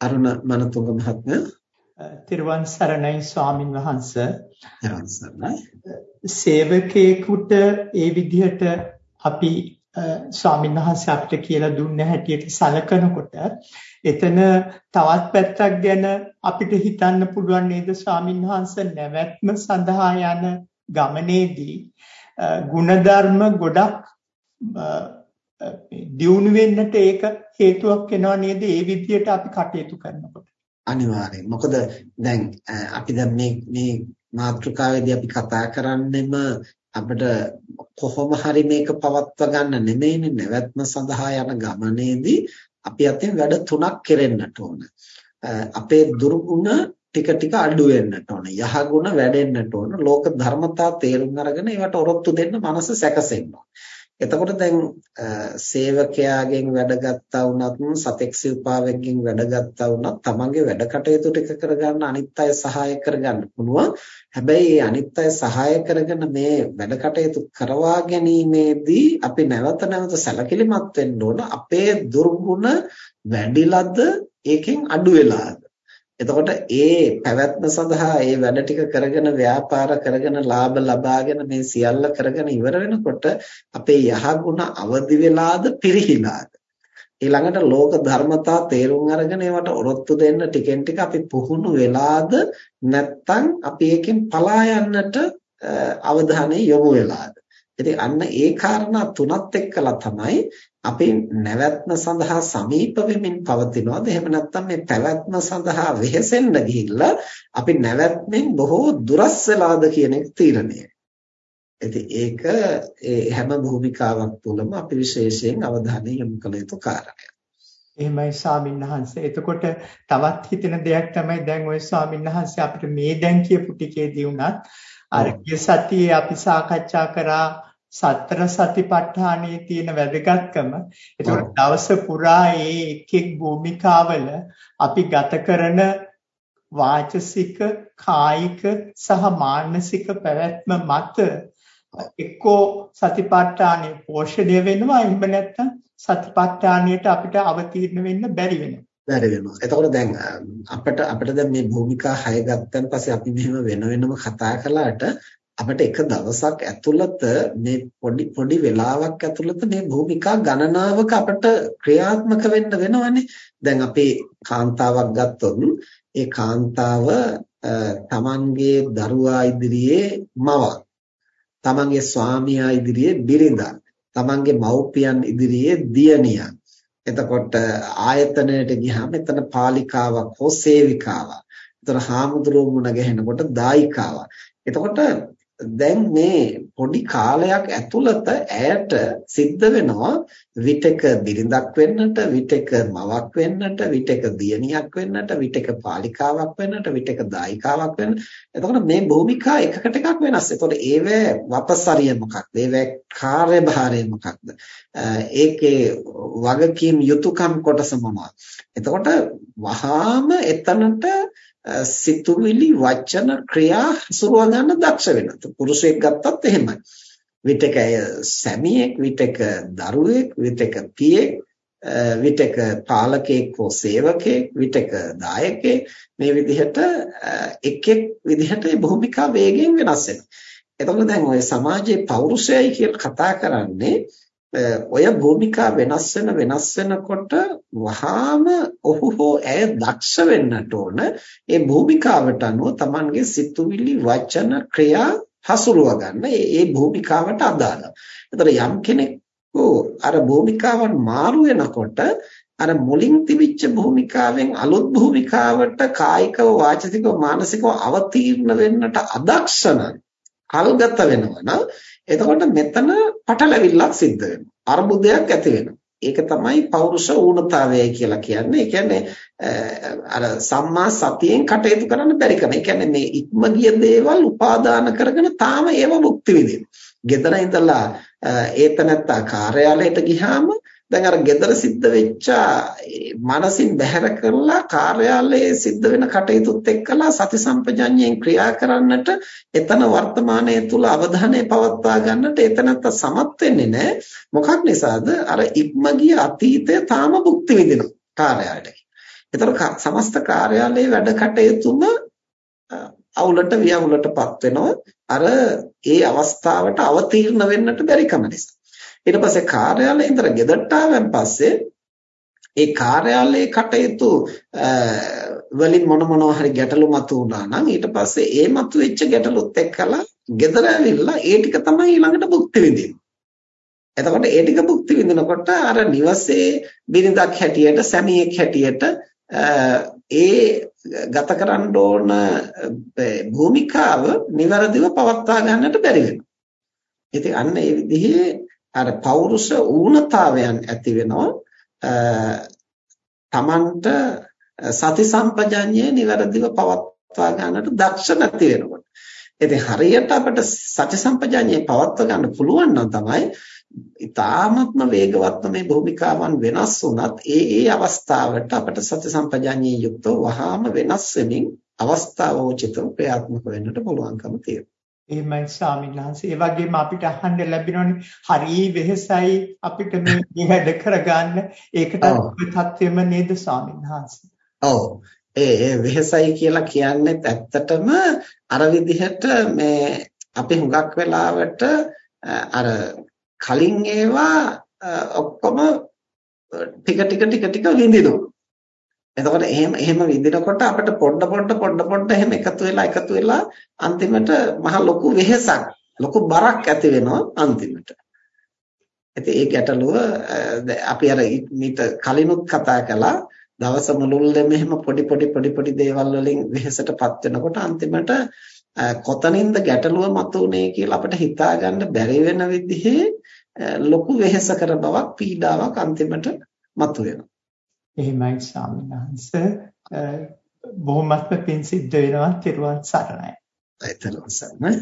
අරුණ මනතුංග මහත්මයා. තිරුවන් සරණයි ස්වාමින් වහන්සේ. තිරුවන් සරණයි සේවකයෙකුට ඒ විදිහට අපි ස්වාමීන් වහන්සේ අපිට කියලා දුන්න හැටියට සලකනකොට එතන තවත් පැත්තක් ගැන අපිට හිතන්න පුළුවන් නේද ස්වාමීන් වහන්සේ? නැවැත්ම සඳහා යන ගමනේදී ಗುಣධර්ම ගොඩක් දියුණු වෙන්නට ඒක හේතුවක් වෙනවා නේද ඒ විදිහට අපි කටයුතු කරනකොට අනිවාර්යෙන් මොකද දැන් අපි දැන් මේ මේ මාතෘකාවේදී අපි කතා කරන්නෙම අපිට කොහොම හරි මේක පවත්වා ගන්න නෙමෙයිනේ නැවැත්ම සඳහා යන ගමනේදී අපි අතින් වැඩ තුනක් කෙරෙන්නට ඕන. අපේ දුර්ගුණ ටික ටික අඩු වෙන්නට ඕන. යහගුණ වැඩෙන්නට ඕන. ලෝක ධර්මතා තේරුම් අරගෙන ඒවට ඔරොත්තු දෙන්න මනස සැකසෙන්න ඕන. එතකොට දැන් සේවකයාගෙන් වැඩ ගත්තා වුණත් සතෙක් සිව්පාවෙක්ගෙන් වැඩ ගත්තා වුණත් තමන්ගේ වැඩ කටයුතු ටික කරගන්න අනිත් අය සහාය කරගන්න පුළුවන්. හැබැයි මේ අනිත් අය සහාය කරගෙන මේ වැඩ කටයුතු කරවා ගැනීමේදී අපි නැවත නැවත සැලකිලිමත් වෙන්න ඕන අපේ දුර්ගුණ වැඩිලද ඒකෙන් අඩු වෙලාද එතකොට ඒ පැවැත්ම සඳහා ඒ වැඩ ටික කරගෙන ව්‍යාපාර කරගෙන ලාභ ලබාගෙන මේ සියල්ල කරගෙන ඉවර වෙනකොට අපේ යහගුණ අවදි වෙලාද පිරිහිලාද? ඊළඟට ලෝක ධර්මතා තේරුම් අරගෙන ඒවට ඔරොත්තු දෙන්න ටිකෙන් ටික අපි පුහුණු වෙලාද නැත්නම් අපි එකෙන් පලා යන්නට අවධානය යොමු වෙලාද? ඉතින් අන්න ඒ කාරණා තුනත් එක්කලා තමයි අපි නැවැත්ම සඳහා සමීප වෙමින් පවතිනවාද එහෙම නැත්නම් මේ පැවැත්ම සඳහා වෙහෙසෙන්න ගිහිල්ලා අපි නැවැත්මෙන් බොහෝ දුරස් වෙලාද කියන එක තීරණය. ඉතින් ඒක ඒ හැම භූමිකාවක් තුළම අපි විශේෂයෙන් අවධානය යොමු කළ යුතු කාරණයක්. එහෙමයි ස්වාමීන් වහන්සේ. එතකොට තවත් හිතෙන දෙයක් තමයි දැන් ওই ස්වාමීන් වහන්සේ අපිට මේ දැන් කියපු ටිකේදී උනත් අර ගිය සතියේ අපි සාකච්ඡා කරා සතර සතිපට්ඨානයේ තියෙන වැදගත්කම. ඒතකොට දවස පුරා ඒ එක් එක් භූමිකාවල අපි ගත කරන වාචසික කායික සහ මානසික පැවැත්ම මත එක්කෝ සතිපට්ඨානෙ පෝෂණය වෙනවා. එහෙම නැත්නම් සතිපට්ඨානයට අපිට අවතීර්ණ වෙන්න බැරි වෙනවා. බැරි වෙනවා. එතකොට දැන් අපිට අපිට දැන් මේ භූමිකා 6 ගත්තන් පස්සේ අපි මෙහෙම වෙන වෙනම කතා කළාට අපිට එක දවසක් ඇතුළත මේ පොඩි පොඩි වෙලාවක් ඇතුළත මේ භූමිකා ගණනාවක අපිට ක්‍රියාත්මක වෙන්න වෙනවනේ. දැන් අපි කාන්තාවක් ගත්තොත් ඒ කාන්තාව තමන්ගේ දරුවා ඉදිරියේ මවක්, තමන්ගේ ස්වාමියා ඉදිරියේ බිරිඳක්, තමන්ගේ මව්පියන් ඉදිරියේ දියණියක්. එතකොට ආයතනයට ගියාම එතන පාලිකාවක් හෝ සේවිකාවක්. එතන හාමුදුරුවෝ මුණ ගැහෙනකොට දායිකාවක්. එතකොට දැන් මේ පොඩි කාලයක් ඇතුළත ඇයට සිද්ධ වෙනවා විතක බිරිඳක් වෙන්නට විතක මවක් වෙන්නට විතක දියණියක් වෙන්නට විතක පාලිකාවක් වෙන්නට විතක දායිකාවක් වෙන්න. එතකොට මේ භූමිකා එකකට එකක් වෙනස්. එතකොට ඒවැ වපසරිය මොකක්ද? ඒවැ කාර්යභාරය මොකක්ද? ඒකේ වගකීම් යුතුයකම් කොටස මොනවද? එතකොට වහාම එතනට සිතුවිලි වචන ක්‍රියා හසුරුව ගන්න දක්ෂ වෙනවා. පුරුෂයෙක් ගත්තත් එහෙමයි. විතක ඇය සැමියෙක්, විතක දරුවෙක්, විතක පියෙක්, විතක පාලකයෙක් හෝ සේවකයෙක්, විතක දායකයෙක් මේ විදිහට එක් එක් විදිහට මේ භූමිකා වේගයෙන් වෙනස් වෙනවා. එතකොට දැන් ඔය සමාජයේ පෞරුෂයයි කියලා කතා කරන්නේ ඔය භූමිකා වෙනස් වෙන වෙනස් වෙනකොට වහාම ඔහු හෝ ඇය දක්ෂ වෙන්නට ඕන ඒ භූමිකාවට අනුව Tamanගේ සිතුවිලි වචන ක්‍රියා හසුරුව ගන්න ඒ භූමිකාවට අදාළ. එතකොට යම් කෙනෙක් අර භූමිකාවන් මාරු වෙනකොට අර මුලින් තිබිච්ච භූමිකාවෙන් අලුත් භූමිකාවට කායිකව වාචිකව මානසිකව අවතීර්ණ වෙන්නට අදක්ෂ නම් කල්ගත වෙනවා නම් එතකොට මෙතන පටලැවිල්ලක් සිද්ධ වෙනවා. අර්බුදයක් ඇති වෙනවා. ඒක තමයි පෞරුෂ ඌනතාවය කියලා කියන්නේ. ඒ කියන්නේ අර සම්මා සතියෙන් කටයුතු කරන්න බැරි කම. ඒ කියන්නේ මේ ඉක්ම ගිය දේවල් උපාදාන කරගෙන තාම ඒව මුක්ති විඳින්න. ගෙදර ඉඳලා ඒතනත්තා කාර්යාලයට ගියාම දැන් අර gedara සිද්ධ වෙච්ච මනසින් බැහැර කරලා කාර්යාලයේ සිද්ධ වෙන කටයුතුත් එක්කලා සති සම්පජඤ්ඤයෙන් ක්‍රියා කරන්නට එතන වර්තමානයේ තුල අවධානය පවත්වා ගන්නට එතනත් සමත් වෙන්නේ නැහැ. මොකක් නිසාද? අර ඉක්ම ගිය අතීතය තාම භුක්ති විඳිනවා කාර්යාලයට. ඒතර සමස්ත කාර්යාලයේ වැඩ කටයුතුම අවුලට වියවුලටපත් වෙනවා. අර ඒ අවස්ථාවට අවතීර්ණ වෙන්නට බැරි කම නිසා. ඊට පස්සේ කාර්යාලයේ ඉඳලා ගෙදරට ආවන් පස්සේ ඒ කාර්යාලයේ කටයුතු වලින් මොන මොනවා හරි ගැටලු මතුවුණා නම් ඊට පස්සේ ඒ මතුවෙච්ච ගැටලුත් එක්කලා ගෙදර ඇවිල්ලා ඒ ටික තමයි ඊළඟට භුක්ති විඳින්නේ. එතකොට ඒ ටික භුක්ති විඳිනකොට අර නිවසේ බිරිඳක් හැටියට සැමියෙක් හැටියට ඒ ගත කරන්න ඕන භූමිකාව નિවරදිව පවත්වා ගන්නට බැරි වෙනවා. ඉතින් අන්න ඒ විදිහේ අර පෞරුෂ ඌනතාවයන් ඇති වෙනවා. තමන්ට සති සම්පජඤ්ඤය નિවරදිව පවත්වා ගන්නට දක්ෂ නැති වෙනකොට. ඉතින් හරියට අපිට සති සම්පජඤ්ඤය පවත්වා ගන්න පුළුවන් නම් තමයි ඊ타ත්ම වේගවත්ව මේ භූමිකාවන් වෙනස් වුණත් ඒ ඒ අවස්ථාවට අපට සති සම්පජාඤ්ඤයේ යුක්තව වහාම වෙනස් වෙමින් අවස්ථාවෝචිතව ක්‍රියාත්මක වෙන්නට පුළුවන්කම තියෙනවා. එහෙමයි ස්වාමීන් වහන්සේ. ඒ වගේම අපිට අහන්න ලැබෙනෝනේ හරි වෙහසයි අපිට මේ වැඩ කරගන්න. ඒකට තත්වෙම නේද ස්වාමීන් වහන්සේ? ඔව්. ඒ ඒ වෙහසයි කියලා කියන්නේ ඇත්තටම අර විදිහට මේ අපි හුඟක් වෙලාවට අර කලින් ඒවා ඔක්කොම ටික ටික ටික ටික විඳිනවා. එතකොට එහෙම එහෙම විඳිනකොට අපිට පොඩ පොඩ පොඩ පොඩ එහෙම එකතු වෙලා එකතු වෙලා අන්තිමට මහ ලොකු වෙහෙසක් ලොකු බරක් ඇති වෙනවා අන්තිමට. ඉතින් ඒ ගැටලුව අපි අර මීට කලිනුත් කතා කළා දවස මුළුල්ලේම එහෙම පොඩි පොඩි පොඩි පොඩි දේවල් වලින් වෙහෙසටපත් වෙනකොට අන්තිමට කොතනින්ද ගැටලුව මතුනේ කියලා අපිට හිතා ගන්න බැරි වෙන විදිහේ ලොකු වෙහෙසකර බවක් පීඩාවක් අන්තිමට මතුවෙනවා. එහෙමයි ස්වාමීන් වහන්සේ බොහොමත්ම පිං සිද්ධ වෙනවා තිරුවන් සරණයි. ඒතරම් සරණයි.